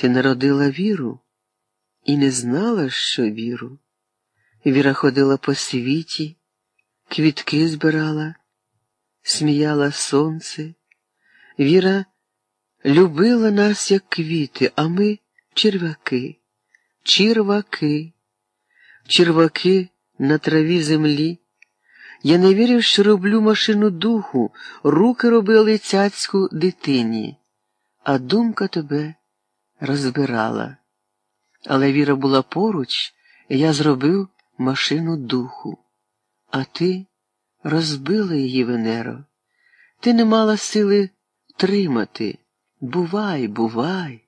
Ти народила віру і не знала, що віру. Віра ходила по світі, квітки збирала, сміяла сонце. Віра любила нас, як квіти, а ми черв'яки, черваки, черваки на траві землі. Я не вірив, що роблю машину духу, руки робили цяцьку дитині, а думка тебе розбирала. Але віра була поруч, і я зробив машину духу. А ти розбила її Венеро. Ти не мала сили тримати. Бувай, бувай.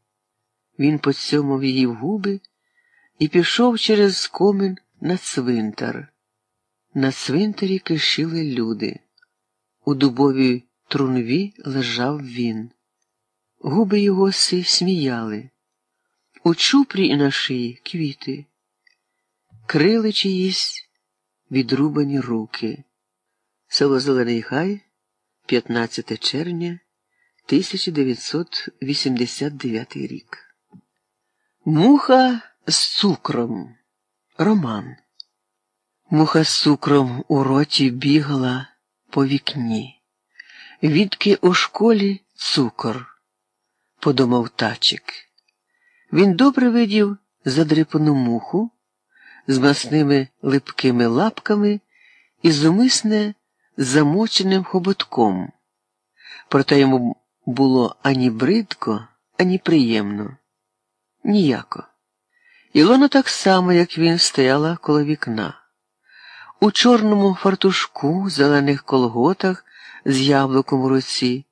Він поцьомав її в губи і пішов через комин на цвинтар. На цвинтарі кишили люди. У дубовій трунві лежав він. Губи його си сміяли. У чупрі на шиї квіти, крили чиїсь відрубані руки. Село Зелений Гай, 15 червня 1989 рік. Муха з цукром. Роман. Муха з цукром у роті бігала по вікні. Відки у школі цукор, подумав тачик. Він добре видів задрипану муху з масними липкими лапками і зумисне замоченим хоботком. Проте йому було ані бридко, ані приємно. Ніяко. Ілона так само, як він, стояла коло вікна. У чорному фартушку, зелених колготах з яблуком у руці,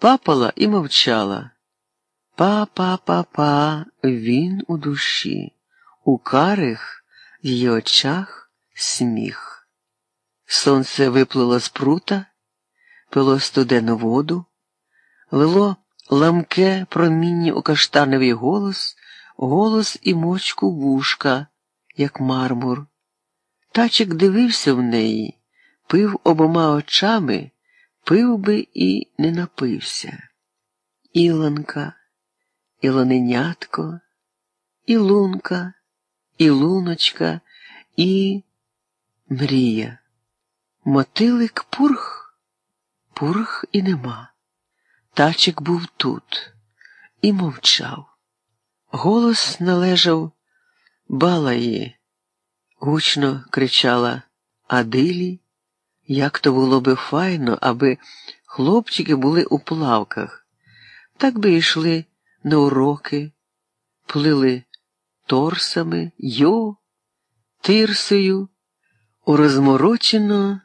папала і мовчала. Па-па-па-па, він у душі, у карих в її очах сміх. Сонце виплило з прута, пило студену воду, лило ламке проміння у каштановий голос, голос і мочку вушка, як мармур. Тачик дивився в неї, пив обома очами, пив би і не напився. Іланка і лоненятко, і лунка, і луночка, і мрія. Мотилик пурх, пурх і нема. Тачик був тут і мовчав. Голос належав балаї, гучно кричала Адилі, як то було би файно, аби хлопчики були у плавках, так би йшли на уроки, плили торсами, йо, тирсою, у розморочено,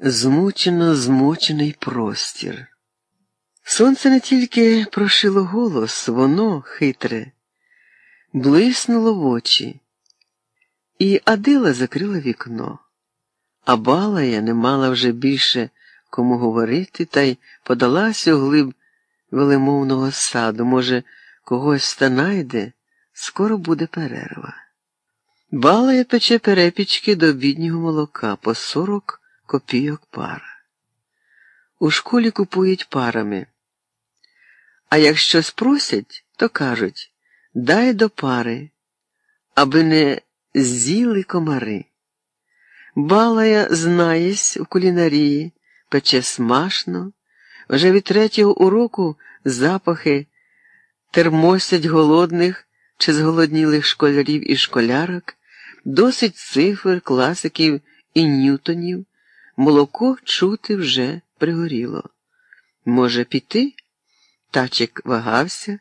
змучено змочений простір. Сонце не тільки прошило голос, воно хитре, блиснуло в очі, і Адила закрила вікно, а Балая не мала вже більше кому говорити, та й подалася у глиб велемовного саду, може, когось та найде, скоро буде перерва. Балая пече перепічки до біднього молока по сорок копійок пара. У школі купують парами. А якщо спросять, то кажуть дай до пари, аби не з'їли комари. Балая знаєсь в кулінарії, пече смашно. Вже від третього уроку запахи термосять голодних чи зголоднілих школярів і школярок, досить цифр, класиків і ньютонів, молоко чути вже пригоріло. Може, піти? Тачик вагався,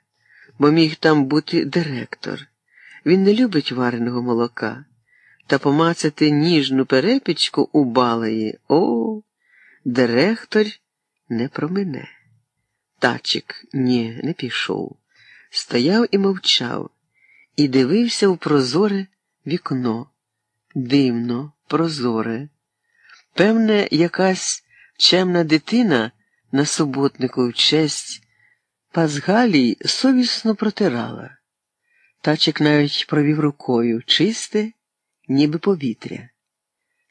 бо міг там бути директор. Він не любить вареного молока, та помацати ніжну перепічку у балаї. О, директор не промине. Тачик ні, не пішов. Стояв і мовчав, і дивився в прозоре вікно. Дивно, прозоре. Певне, якась чемна дитина на суботнику в честь Пазгалій совісно протирала. Тачик навіть провів рукою чисте, ніби повітря.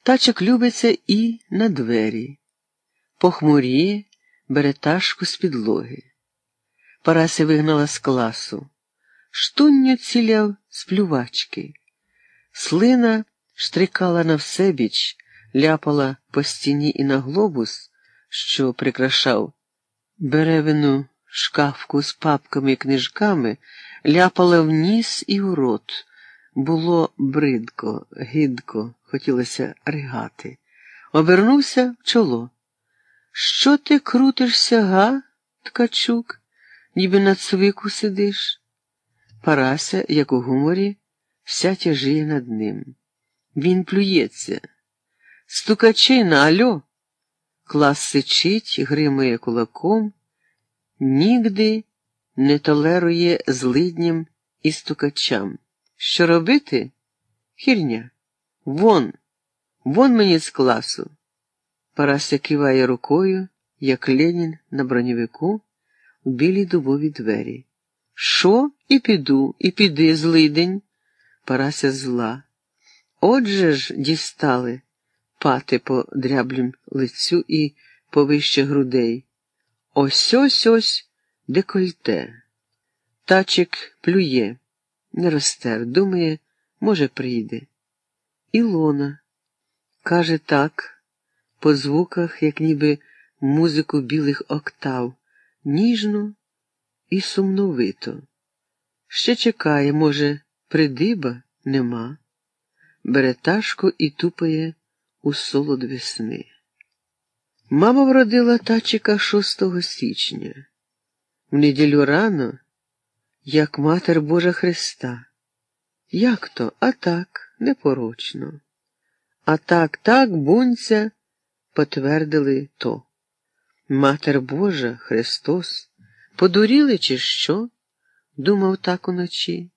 Тачик любиться і на двері. Похмуріє, бере ташку з підлоги. Парася вигнала з класу. штунню ціляв з плювачки. Слина штрикала на всебіч, ляпала по стіні і на глобус, що прикрашав беревину шкафку з папками і книжками, ляпала в ніс і в рот. Було бридко, гидко, хотілося ригати. Обернувся в чоло. Що ти крутишся, га, ткачук, ніби на цвику сидиш? Парася, як у гуморі, вся тяжіє над ним. Він плюється. Стукачина, альо. Клас сичить, гримує кулаком, нігди не толерує злидням і стукачам. Що робити? Хірня. Вон, вон мені з класу. Парася киває рукою, як Ленін на броньовику, у білій дубові двері. Що? І піду, і піди, злидень. Парася зла. Отже ж дістали пати по дряблім лицю і повище грудей. Ось ось ось декольте. Тачик плює, не ростер, думає, може, прийде. Ілона каже так, по звуках, як ніби музику білих октав, ніжно і сумновито. Ще чекає, може, придиба нема, бере ташку і тупає у солод весни. Мама вродила тачика 6 січня, в неділю рано, як Матер Божа Христа. Як то, а так, непорочно. А так, так, бунця, потвердили то. Матер Божа, Христос, подуріли, чи що? Думав так уночі.